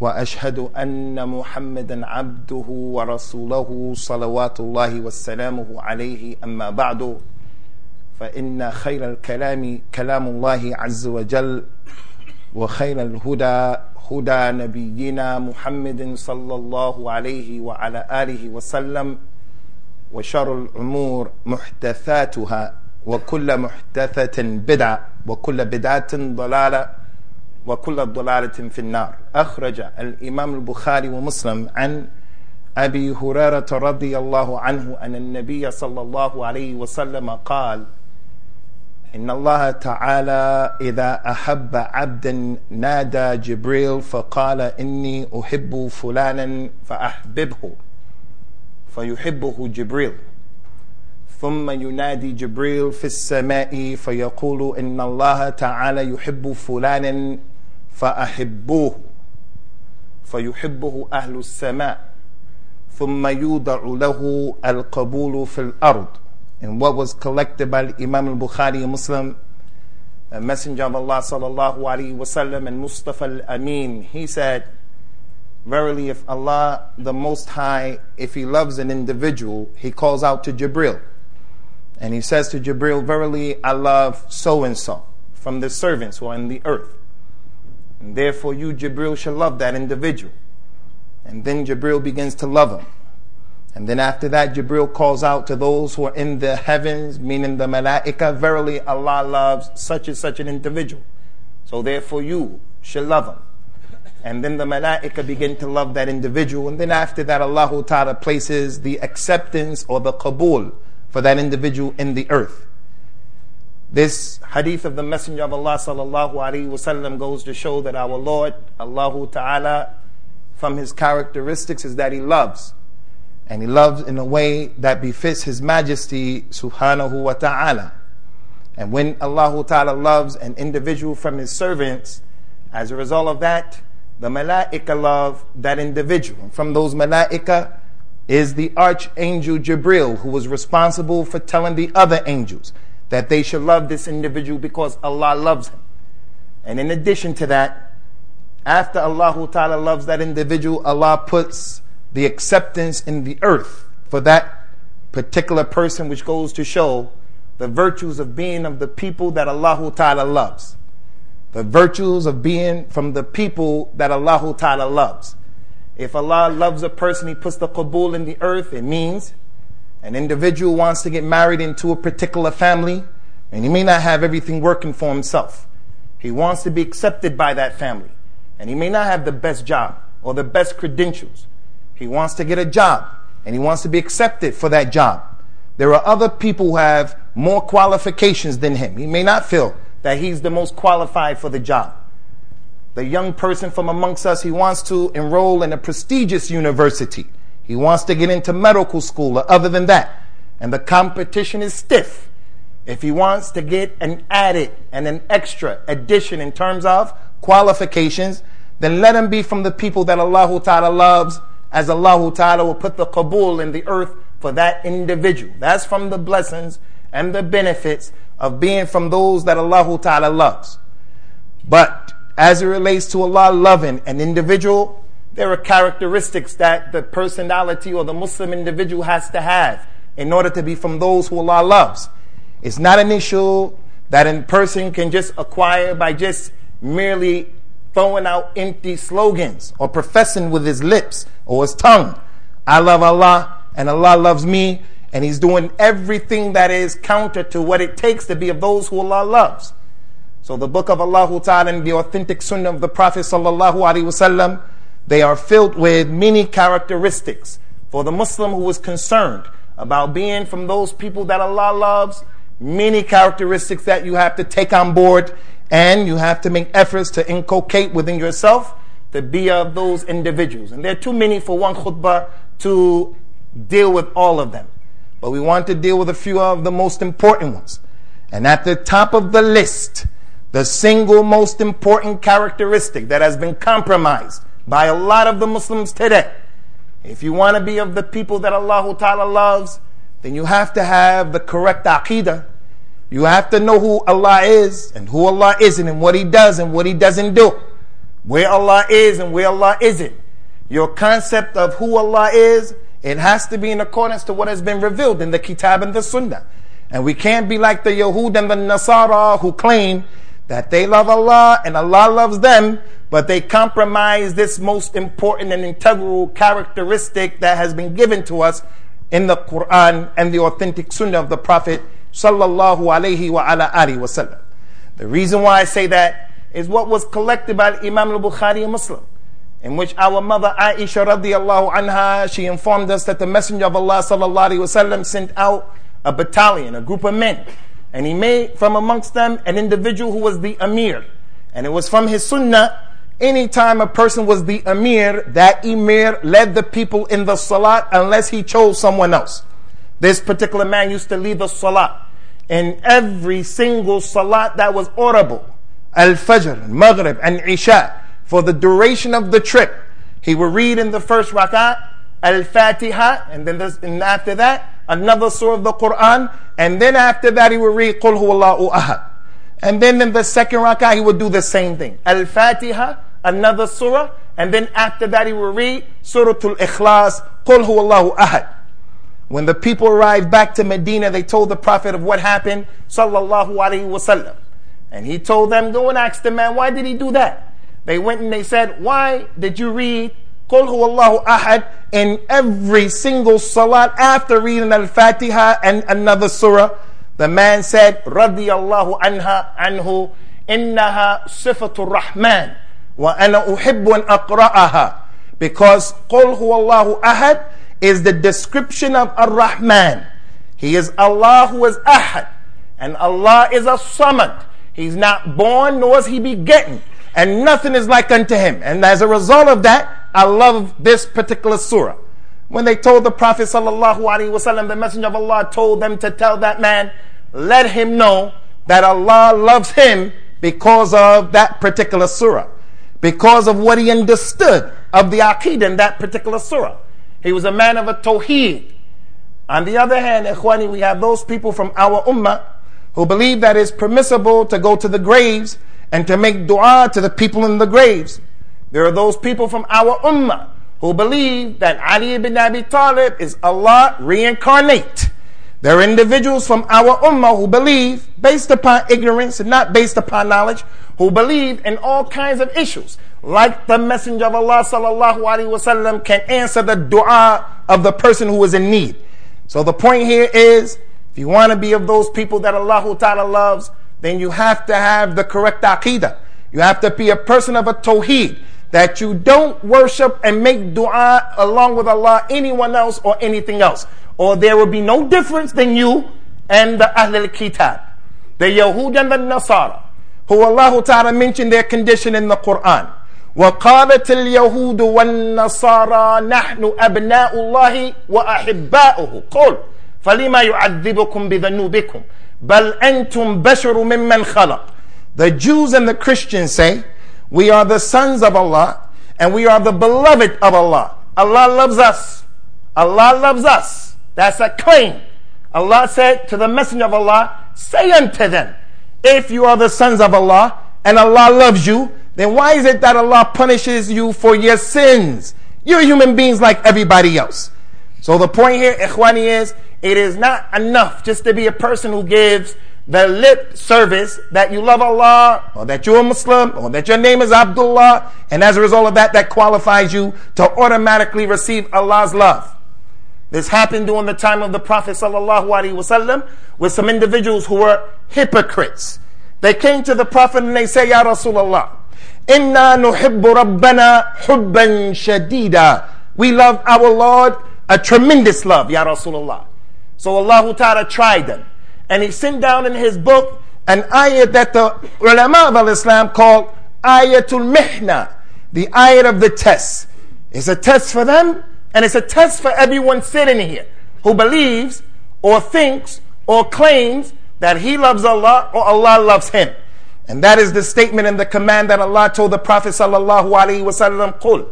وأشهد أن محمدا عبده ورسوله صلوات الله وسلامه عليه أما بعد فإن خير الكلام كلام الله عز وجل وخير الهدى هدى نبينا محمد صلى الله عليه وعلى آله وسلم وشر الأمور محدثاتها وكل محدثة بدعة وكل بدعة ضلالة. وكل ضلالة في النار. أخرج الإمام البخاري ومسلم عن أبي هريرة رضي الله عنه أن النبي صلى الله عليه وسلم قال إن الله تعالى إذا أحب عبدا نادى جبريل فقال إني أحب فلانا فأحببه فيحبه جبريل. ثم ينادي جبريل في السماء فيقول إن الله تعالى يحب فلانا فأحبوه فيحبه أهل السماء ثم يوضع له القبول في الأرض and what was collected by Imam al-Bukhari and Muslim a messenger of Allah sallallahu alaihi wasallam and Mustafa al-Amin he said verily if Allah the most high if he loves an individual he calls out to Jibril and he says to Jibril, Verily I love so and so from the servants who are in the earth. and therefore you, Jibril, shall love that individual. And then Jibril begins to love him. And then after that, Jibril calls out to those who are in the heavens, meaning the malaika, Verily Allah loves such and such an individual. So therefore you shall love him. And then the malaika begin to love that individual. And then after that, Allah Ta'ala places the acceptance or the qabul for that individual in the earth. This hadith of the Messenger of Allah sallallahu alaihi wasallam goes to show that our Lord, Allah Ta'ala, from his characteristics is that he loves. And he loves in a way that befits his majesty subhanahu wa ta'ala. And when Allah Ta'ala loves an individual from his servants, as a result of that, the malaika love that individual. From those malaika, is the archangel Jibril, who was responsible for telling the other angels that they should love this individual because Allah loves him. And in addition to that, after Allah Ta'ala loves that individual, Allah puts the acceptance in the earth for that particular person, which goes to show the virtues of being of the people that Allah Ta'ala loves. The virtues of being from the people that Allah Ta'ala loves. If Allah loves a person, He puts the qabul in the earth. It means an individual wants to get married into a particular family, and he may not have everything working for himself. He wants to be accepted by that family, and he may not have the best job or the best credentials. He wants to get a job, and he wants to be accepted for that job. There are other people who have more qualifications than him. He may not feel that he's the most qualified for the job the young person from amongst us, he wants to enroll in a prestigious university. He wants to get into medical school or other than that. And the competition is stiff. If he wants to get an added and an extra addition in terms of qualifications, then let him be from the people that Allah Ta'ala loves, as Allah Ta'ala will put the qabul in the earth for that individual. That's from the blessings and the benefits of being from those that Allah Ta'ala loves. But as it relates to Allah loving an individual, there are characteristics that the personality or the Muslim individual has to have in order to be from those who Allah loves. It's not an issue that a person can just acquire by just merely throwing out empty slogans or professing with his lips or his tongue. I love Allah and Allah loves me, and He's doing everything that is counter to what it takes to be of those who Allah loves. So the book of Allah Ta'ala and the authentic sunnah of the Prophet Sallallahu Alaihi Wasallam, they are filled with many characteristics for the Muslim who is concerned about being from those people that Allah loves, many characteristics that you have to take on board and you have to make efforts to inculcate within yourself to be of those individuals. And there are too many for one khutbah to deal with all of them. but we want to deal with a few of the most important ones. And at the top of the list, the single most important characteristic that has been compromised by a lot of the Muslims today. If you want to be of the people that Allah Ta'ala loves, then you have to have the correct aqidah. You have to know who Allah is and who Allah isn't and what He does and what He doesn't do. Where Allah is and where Allah isn't. Your concept of who Allah is, it has to be in accordance to what has been revealed in the Kitab and the Sunnah. And we can't be like the Yahud and the Nasara who claim that they love Allah and Allah loves them, but they compromise this most important and integral characteristic that has been given to us in the Quran and the authentic Sunnah of the Prophet sallallahu alaihi wa ala alihi wasallam. The reason why I say that is what was collected by Imam al-Bukhari and Muslim, in which our mother Aisha radiallahu anha, she informed us that the Messenger of Allah sallallahu alaihi wasallam sent out a battalion, a group of men, and he made from amongst them an individual who was the Amir, and it was from his Sunnah anytime a person was the emir, that emir led the people in the salat unless he chose someone else. This particular man used to lead the salat in every single salat that was audible. Al-Fajr, Maghrib, and Isha. For the duration of the trip, he would read in the first rak'ah Al-Fatiha, and then and after that, another surah of the Quran, and then after that he would read Qul Huwallahu Ahad. And then in the second rak'ah, he would do the same thing. Al-Fatiha, another surah, and then after that he would read Surah Al-Ikhlas, Qul Huwallahu Ahad. When the people arrived back to Medina, they told the Prophet of what happened, sallallahu alaihi wasallam. And he told them, go and ask the man, why did he do that? They went and they said, why did you read Qul Huwallahu Ahad in every single salat after reading Al-Fatiha and another surah? The man said, radiyallahu anha anhu, innaha sifatul rahman, wa ana uhibbu an aqra'aha. Because qul huwallahu ahad is the description of ar-Rahman. He is Allah who is ahad. And Allah is a samad. He's not born nor is he begetting. And nothing is like unto him. And as a result of that, I love this particular surah. When they told the Prophet sallallahu alaihi wasallam, the Messenger of Allah told them to tell that man, let him know that Allah loves him because of that particular surah, because of what he understood of the aqid in that particular surah. He was a man of a tawheed. On the other hand, ikhwani, we have those people from our ummah who believe that it's permissible to go to the graves and to make dua to the people in the graves. There are those people from our ummah who believe that Ali ibn Abi Talib is Allah reincarnate. There are individuals from our ummah who believe, based upon ignorance and not based upon knowledge, who believe in all kinds of issues. Like the Messenger of Allah sallallahu alaihi wasallam can answer the dua of the person who is in need. So the point here is, if you want to be of those people that Allah Ta'ala loves, then you have to have the correct aqidah. You have to be a person of a tawheed that you don't worship and make dua along with Allah, anyone else or anything else. Or there will be no difference than you and the Ahl al-Kitab, the Yahud and the Nasara, who Allah Ta'ala mentioned their condition in the Quran. وقالت اليهود والنصارى نحن أبناء الله وأحباؤه قل فلما يعذبكم بذنوبكم بل أنتم بشر ممن خلق The Jews and the Christians say we are the sons of Allah and we are the beloved of Allah. Allah loves us. Allah loves us. That's a claim. Allah said to the Messenger of Allah, Say unto them, if you are the sons of Allah and Allah loves you, then why is it that Allah punishes you for your sins? You're human beings like everybody else. So the point here, Ikhwani, is it is not enough just to be a person who gives the lip service that you love Allah or that you're a Muslim or that your name is Abdullah and as a result of that that qualifies you to automatically receive Allah's love. This happened during the time of the Prophet wasallam with some individuals who were hypocrites. They came to the Prophet and they say, Ya Rasulullah, Inna nuhibbu rabbana hubban shadida. We love our Lord a tremendous love, Ya Rasulullah. So Allah Ta'ala tried them and he sent down in his book an ayat that the ulama of Islam called ayatul mihna, the ayat of the test. It's a test for them and it's a test for everyone sitting here who believes or thinks or claims that he loves Allah or Allah loves him. And that is the statement and the command that Allah told the Prophet sallallahu alaihi wasallam, "Qul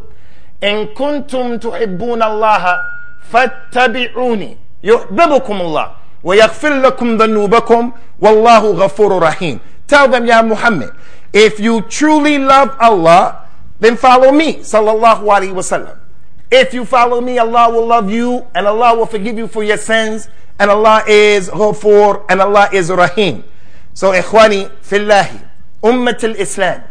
in kuntum tuhibbun Allah fattabi'uni yuhibbukum Allah yaghfir lakum dhunubakum wallahu ghafurur rahim." Tell them, Ya Muhammad, if you truly love Allah, then follow me, sallallahu alaihi wasallam. If you follow me, Allah will love you and Allah will forgive you for your sins and Allah is Ghafoor and Allah is Rahim. So, ikhwani fillahi, ummat al-Islam,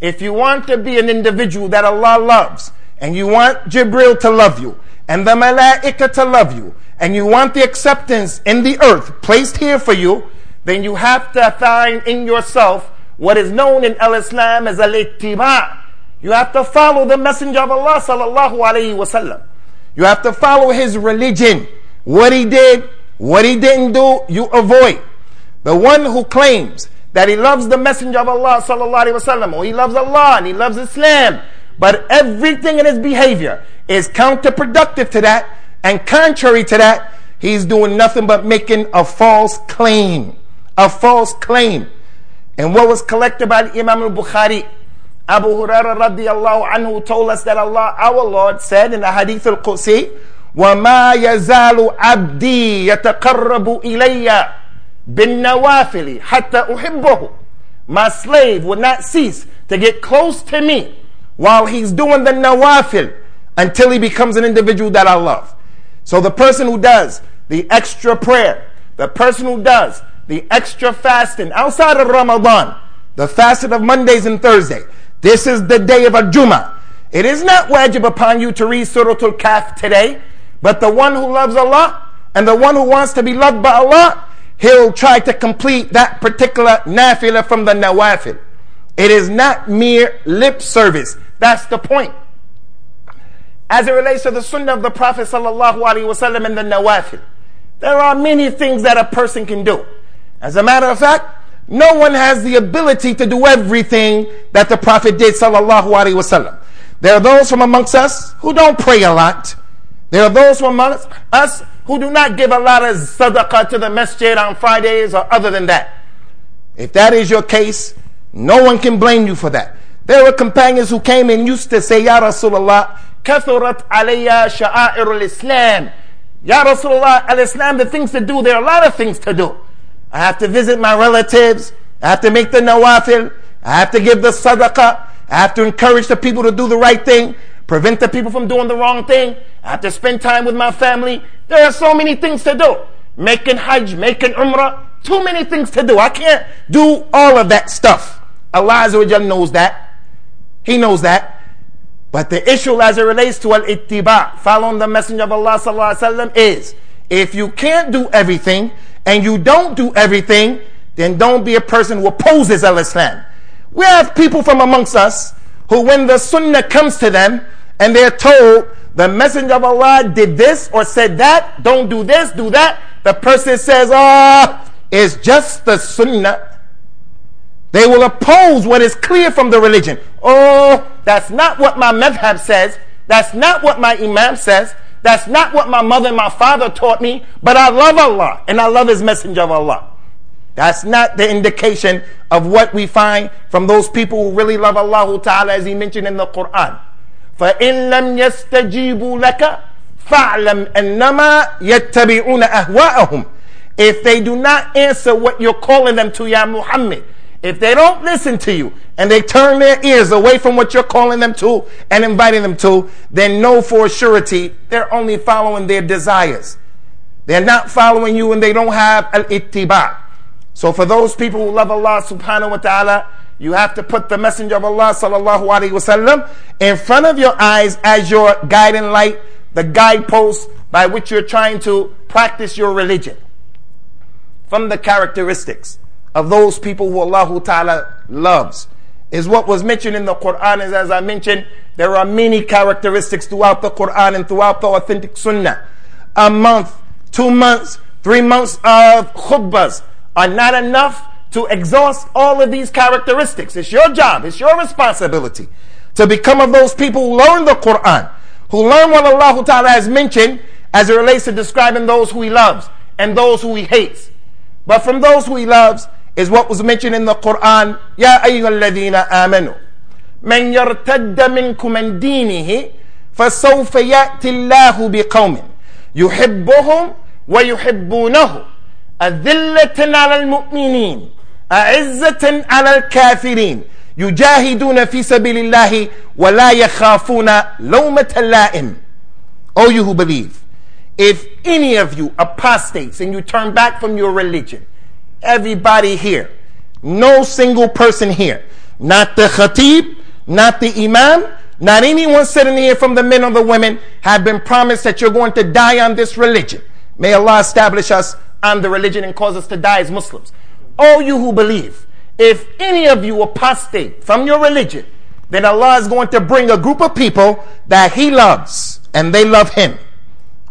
if you want to be an individual that Allah loves, and you want Jibril to love you, and the Malaika to love you, and you want the acceptance in the earth placed here for you, then you have to find in yourself what is known in al-Islam as al-ittiba. You have to follow the Messenger of Allah sallallahu alayhi wasallam. You have to follow his religion. What he did, what he didn't do, you avoid. The one who claims that he loves the Messenger of Allah sallallahu alaihi wasallam, or he loves Allah and he loves Islam, but everything in his behavior is counterproductive to that, and contrary to that, he's doing nothing but making a false claim. A false claim. And what was collected by Imam al-Bukhari, Abu Hurairah radiallahu anhu told us that Allah, our Lord, said in the Hadith al-Qudsi, وما يزال عبدي يتقرب إلي بالنوافل حتى أحبه My slave would not cease to get close to me while he's doing the nawafil until he becomes an individual that I love. So the person who does the extra prayer, the person who does the extra fasting outside of Ramadan, the fasting of Mondays and Thursday, this is the day of a Jummah. It is not wajib upon you to read Surah Al-Kahf today. But the one who loves Allah and the one who wants to be loved by Allah, he'll try to complete that particular nafilah from the nawafil. It is not mere lip service. That's the point. As it relates to the sunnah of the Prophet sallallahu alaihi wasallam and the nawafil, there are many things that a person can do. As a matter of fact, no one has the ability to do everything that the Prophet did sallallahu alaihi wasallam. There are those from amongst us who don't pray a lot. There are those from amongst us who do not give a lot of sadaqah to the masjid on Fridays or other than that. If that is your case, no one can blame you for that. There were companions who came and used to say, Ya Rasulullah, kathurat alayya sha'air al-Islam. Ya Rasulullah, al-Islam, the things to do, there are a lot of things to do. I have to visit my relatives. I have to make the nawafil. I have to give the sadaqah. I have to encourage the people to do the right thing prevent the people from doing the wrong thing. I have to spend time with my family. There are so many things to do. Making Hajj, making Umrah, too many things to do. I can't do all of that stuff. Allah knows that. He knows that. But the issue as it relates to al-ittiba, following the Messenger of Allah sallallahu is, if you can't do everything and you don't do everything, then don't be a person who opposes al-Islam. We have people from amongst us who when the sunnah comes to them, and they're told the messenger of Allah did this or said that, don't do this, do that, the person says, ah, oh, it's just the sunnah. They will oppose what is clear from the religion. Oh, that's not what my madhab says. That's not what my imam says. That's not what my mother and my father taught me. But I love Allah and I love His messenger of Allah. That's not the indication of what we find from those people who really love Allah Ta'ala as He mentioned in the Quran. فإن لم يستجيبوا لك فاعلم أنما يتبعون أهواءهم if they do not answer what you're calling them to, Ya Muhammad, if they don't listen to you and they turn their ears away from what you're calling them to and inviting them to, then know for surety they're only following their desires. They're not following you and they don't have al-ittiba. So for those people who love Allah subhanahu wa ta'ala, you have to put the Messenger of Allah sallallahu alaihi wasallam in front of your eyes as your guiding light, the guidepost by which you're trying to practice your religion. From the characteristics of those people who Allah Ta'ala loves is what was mentioned in the Quran. Is as I mentioned, there are many characteristics throughout the Quran and throughout the authentic Sunnah. A month, two months, three months of khutbahs are not enough to exhaust all of these characteristics. It's your job, it's your responsibility to become of those people who learn the Quran, who learn what Allah Ta'ala has mentioned as it relates to describing those who He loves. and those who he hates. But from those who he loves is what was mentioned in the Quran. Ya ayyuhalladhina amanu. من يرتد منكم من دينه فسوف يأتي الله بقوم يحبهم ويحبونه أذلة على المؤمنين أعزة على الكافرين يجاهدون في سبيل الله ولا يخافون لومة لائم O you who believe, if any of you apostates and you turn back from your religion, everybody here, no single person here, not the khatib, not the imam, not anyone sitting here from the men or the women have been promised that you're going to die on this religion. May Allah establish us on the religion and cause us to die as Muslims. All you who believe, if any of you apostate from your religion, then Allah is going to bring a group of people that He loves and they love Him.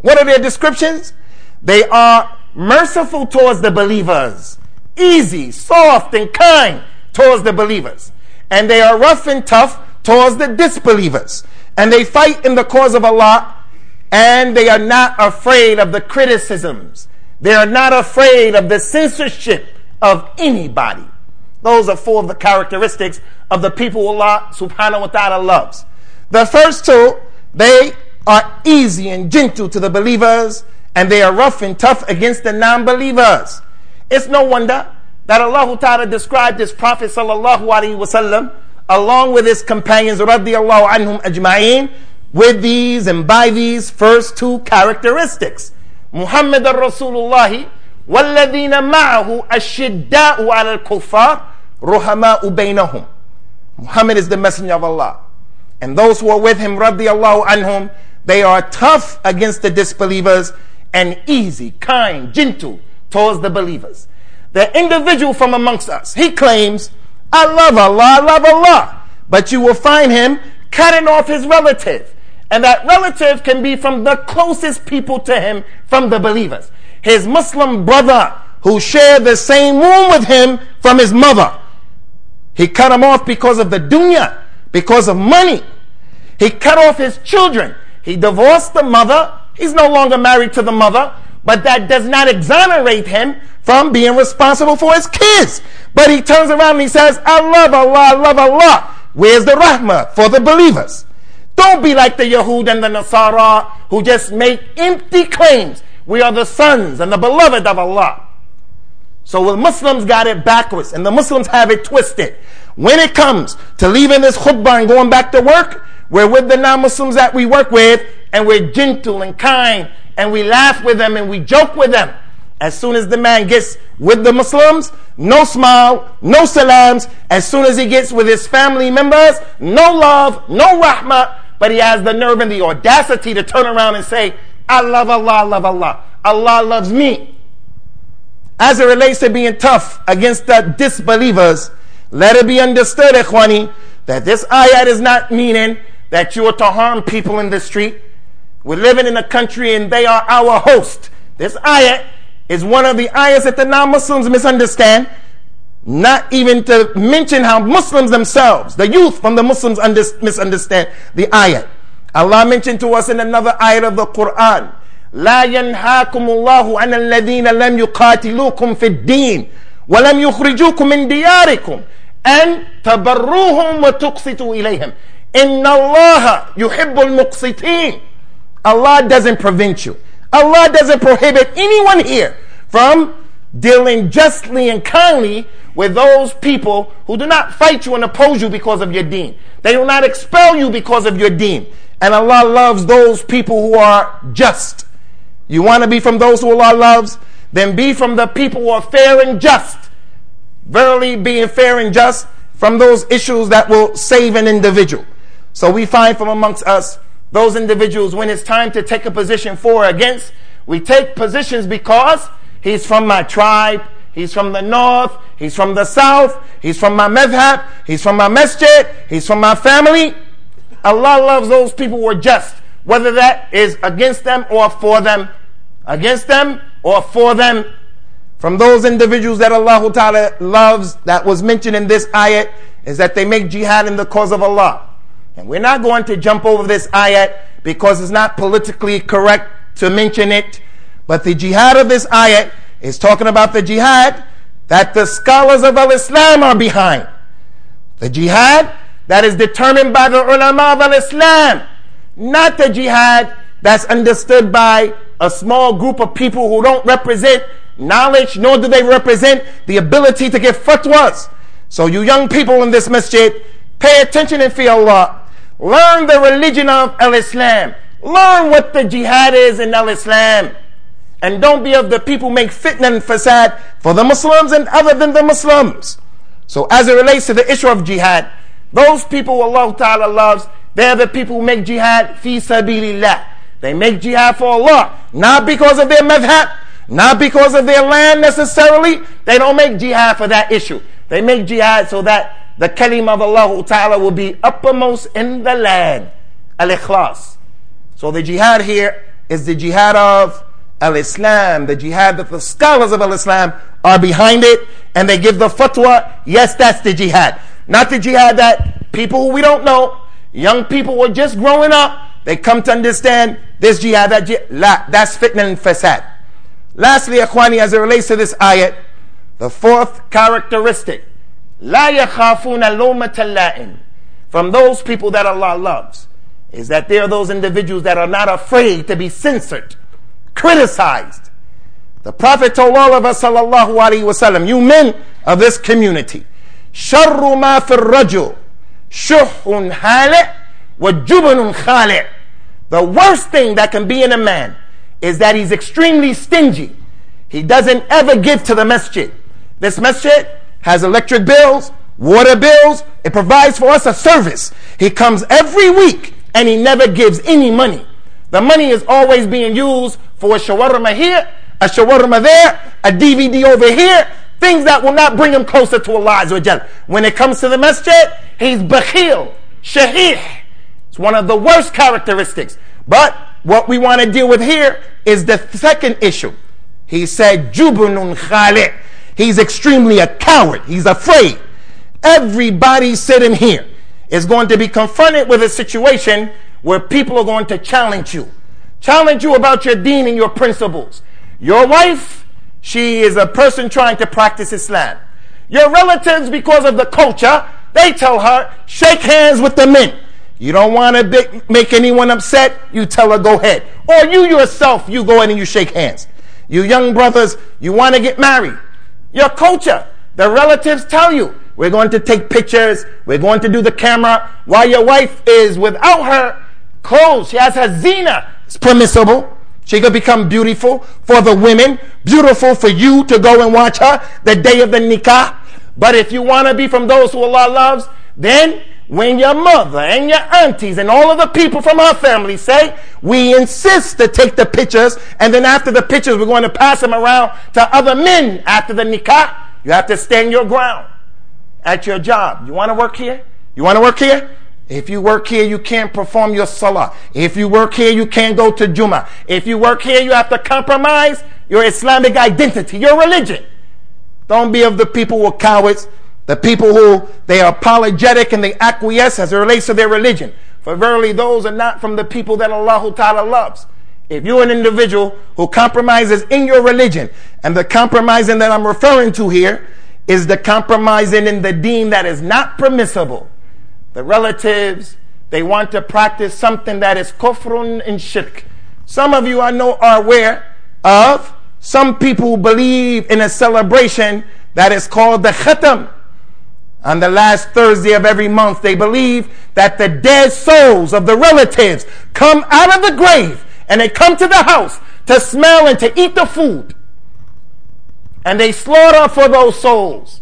What are their descriptions? They are merciful towards the believers, easy, soft, and kind towards the believers. And they are rough and tough towards the disbelievers. And they fight in the cause of Allah and they are not afraid of the criticisms. They are not afraid of the censorship of anybody. Those are four of the characteristics of the people Allah subhanahu wa ta'ala loves. The first two, they are easy and gentle to the believers, and they are rough and tough against the non believers. It's no wonder that Allah Ta'ala described His Prophet Sallallahu Alaihi Wasallam along with his companions radiallahu anhum ajma'in with these and by these first two characteristics. Muhammad Rasulullah والذين معه الشداء على الكفار رحماء بينهم Muhammad is the messenger of Allah and those who are with him radiallahu anhum they are tough against the disbelievers and easy kind gentle towards the believers the individual from amongst us he claims I love Allah, I love Allah. But you will find him cutting off his relative. And that relative can be from the closest people to him, from the believers. His Muslim brother who shared the same room with him from his mother. He cut him off because of the dunya, because of money. He cut off his children. He divorced the mother. He's no longer married to the mother, but that does not exonerate him from being responsible for his kids. But he turns around and he says, I love Allah, I love Allah. Where's the rahmah for the believers? Don't be like the Yahud and the Nasara who just make empty claims. We are the sons and the beloved of Allah. So the Muslims got it backwards and the Muslims have it twisted. When it comes to leaving this khutbah and going back to work, we're with the non-Muslims that we work with and we're gentle and kind and we laugh with them and we joke with them. As soon as the man gets with the Muslims, no smile, no salams. As soon as he gets with his family members, no love, no rahmah. But he has the nerve and the audacity to turn around and say, I love Allah, I love Allah. Allah loves me. As it relates to being tough against the disbelievers, let it be understood, Ikhwani, that this ayat is not meaning that you are to harm people in the street. We're living in a country and they are our host. This ayat is one of the ayahs that the non-Muslims misunderstand. Not even to mention how Muslims themselves, the youth from the Muslims under, misunderstand the ayah. Allah mentioned to us in another ayah of the Quran, لا ينهاكم الله عن الذين لم يقاتلوكم في الدين ولم يخرجوكم من دياركم أن تبروهم وتقسطوا إليهم إن الله يحب المقسطين Allah doesn't prevent you. Allah doesn't prohibit anyone here from dealing justly and kindly with those people who do not fight you and oppose you because of your deen. They do not expel you because of your deen. And Allah loves those people who are just. You want to be from those who Allah loves? Then be from the people who are fair and just. Verily, being fair and just from those issues that will save an individual. So we find from amongst us those individuals, when it's time to take a position for or against, we take positions because he's from my tribe, he's from the north, he's from the south, he's from my madhab, he's from my masjid, he's from my family. Allah loves those people who are just, whether that is against them or for them, against them or for them. From those individuals that Allah Ta'ala loves, that was mentioned in this ayat, is that they make jihad in the cause of Allah. And we're not going to jump over this ayat because it's not politically correct to mention it. But the jihad of this ayat is talking about the jihad that the scholars of Al Islam are behind. The jihad that is determined by the ulama of Al Islam, not the jihad that's understood by a small group of people who don't represent knowledge, nor do they represent the ability to give fatwas. So, you young people in this masjid, pay attention and fear Allah. Learn the religion of Al Islam. Learn what the jihad is in Al Islam. And don't be of the people make fitna and fasad for the Muslims and other than the Muslims. So as it relates to the issue of jihad, those people Allah Ta'ala loves, they're the people who make jihad fi sabilillah. They make jihad for Allah, not because of their madhab, not because of their land necessarily. They don't make jihad for that issue. They make jihad so that the kalim of Allah Ta'ala will be uppermost in the land. Al-Ikhlas. So the jihad here is the jihad of al-Islam, the jihad that the scholars of al-Islam are behind it and they give the fatwa, yes, that's the jihad. Not the jihad that people we don't know, young people who are just growing up, they come to understand this jihad, that jihad, that's fitna and fasad. Lastly, akhwani, as it relates to this ayat, the fourth characteristic, La yakhafuna lumatala'im. From those people that Allah loves, is that they are those individuals that are not afraid to be censored, criticized. The Prophet told all of us, sallallahu alaihi wasallam, you men of this community, شر ما في الرجل شح هالع وجبن The worst thing that can be in a man is that he's extremely stingy. He doesn't ever give to the masjid. This masjid, has electric bills, water bills. It provides for us a service. He comes every week and he never gives any money. The money is always being used for a shawarma here, a shawarma there, a DVD over here, things that will not bring him closer to Allah When it comes to the masjid, he's bakhil, shahih. It's one of the worst characteristics. But what we want to deal with here is the second issue. He said, jubunun khali. He's extremely a coward. He's afraid. Everybody sitting here is going to be confronted with a situation where people are going to challenge you challenge you about your deen and your principles. Your wife, she is a person trying to practice Islam. Your relatives, because of the culture, they tell her, shake hands with the men. You don't want to make anyone upset, you tell her, go ahead. Or you yourself, you go in and you shake hands. You young brothers, you want to get married. Your culture, the relatives tell you, we're going to take pictures, we're going to do the camera, while your wife is without her clothes, she has her zina, it's permissible. She could become beautiful for the women, beautiful for you to go and watch her the day of the nikah. But if you want to be from those who Allah loves, then when your mother and your aunties and all of the people from our family say, we insist to take the pictures, and then after the pictures, we're going to pass them around to other men after the nikah, you have to stand your ground at your job. You want to work here? You want to work here? If you work here, you can't perform your salah. If you work here, you can't go to Juma. If you work here, you have to compromise your Islamic identity, your religion. Don't be of the people who are cowards, the people who they are apologetic and they acquiesce as it relates to their religion. For verily, those are not from the people that Allah Ta'ala loves. If you're an individual who compromises in your religion, and the compromising that I'm referring to here is the compromising in the deen that is not permissible the relatives, they want to practice something that is kufrun and shirk. Some of you I know are aware of some people believe in a celebration that is called the Khatam. On the last Thursday of every month, they believe that the dead souls of the relatives come out of the grave and they come to the house to smell and to eat the food. And they slaughter for those souls.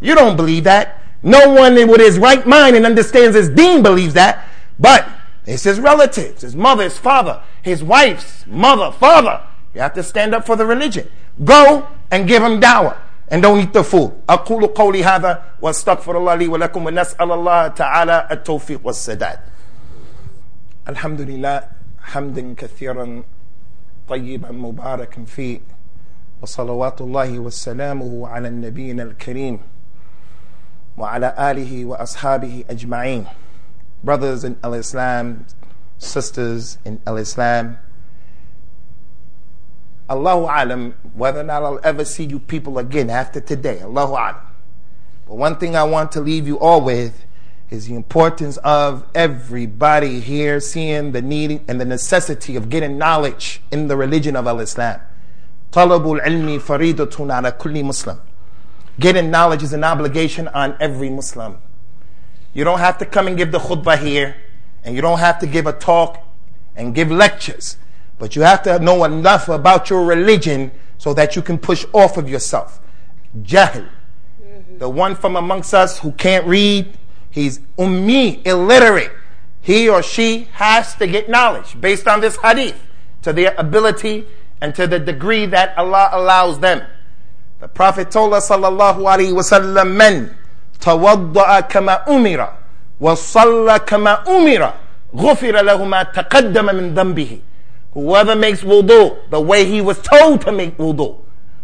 You don't believe that. No one with his right mind and understands his deen believes that. But it's his relatives, his mother, his father, his wife's mother, father. You have to stand up for the religion. Go and give him dawah and don't eat the food. أقول قولي هذا واستغفر الله لي ولكم ونسأل الله تعالى التوفيق والسداد. الحمد لله حمدا كثيرا طيبا مباركا فيه وصلوات الله وسلامه على النبي الكريم وعلى آله وأصحابه أجمعين Brothers in Al-Islam, sisters in Al-Islam, Allahu alam, whether or not I'll ever see you people again after today, Allahu alam. But one thing I want to leave you all with is the importance of everybody here seeing the need and the necessity of getting knowledge in the religion of Al-Islam. Talabul ilmi faridatun ala kulli Muslim. Getting knowledge is an obligation on every Muslim. You don't have to come and give the khutbah here, and you don't have to give a talk and give lectures. But you have to know enough about your religion so that you can push off of yourself. Jahil, mm-hmm. the one from amongst us who can't read, he's ummi, illiterate. He or she has to get knowledge based on this hadith to their ability and to the degree that Allah allows them. The Prophet told us, sallallahu alaihi wasallam, men tawadda'a kama umira wa salla kama umira ghufira lahu ma taqaddama min. Whoever makes wudu the way he was told to make wudu.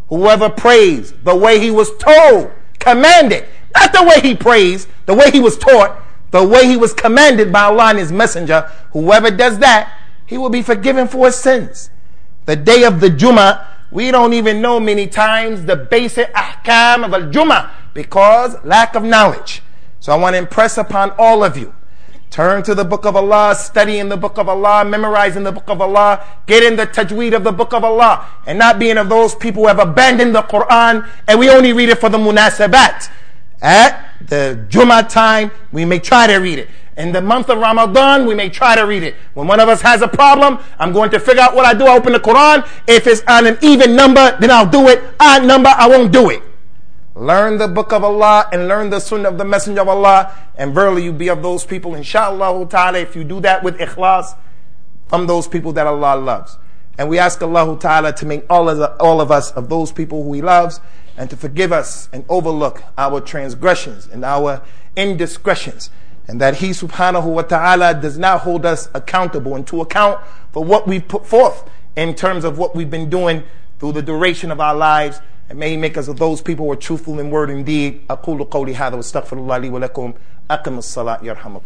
Whoever prays the way he was told, commanded, not the way he prays, the way he was taught, the way he was commanded by Allah and his messenger, whoever does that, he will be forgiven for his sins. The day of the Jummah, we don't even know many times the basic ahkam of al-Jummah because lack of knowledge. So I want to impress upon all of you. Turn to the book of Allah, study in the book of Allah, memorizing the book of Allah, get in the tajweed of the book of Allah, and not being of those people who have abandoned the Quran and we only read it for the munasabat. At the Jummah time, we may try to read it. In the month of Ramadan, we may try to read it. When one of us has a problem, I'm going to figure out what I do. I open the Quran. If it's on an even number, then I'll do it. Odd number, I won't do it. Learn the book of Allah and learn the sunnah of the messenger of Allah. And verily you be of those people, inshallah ta'ala, if you do that with ikhlas, from those people that Allah loves. And we ask Allah ta'ala to make all of, the, all of us of those people who He loves and to forgive us and overlook our transgressions and our indiscretions. And that He subhanahu wa ta'ala does not hold us accountable and to account for what we put forth in terms of what we've been doing through the duration of our lives and may He make us of those people who are truthful in word and deed. أقول قولي هذا واستغفر الله لي ولكم أقم الصلاة يرحمكم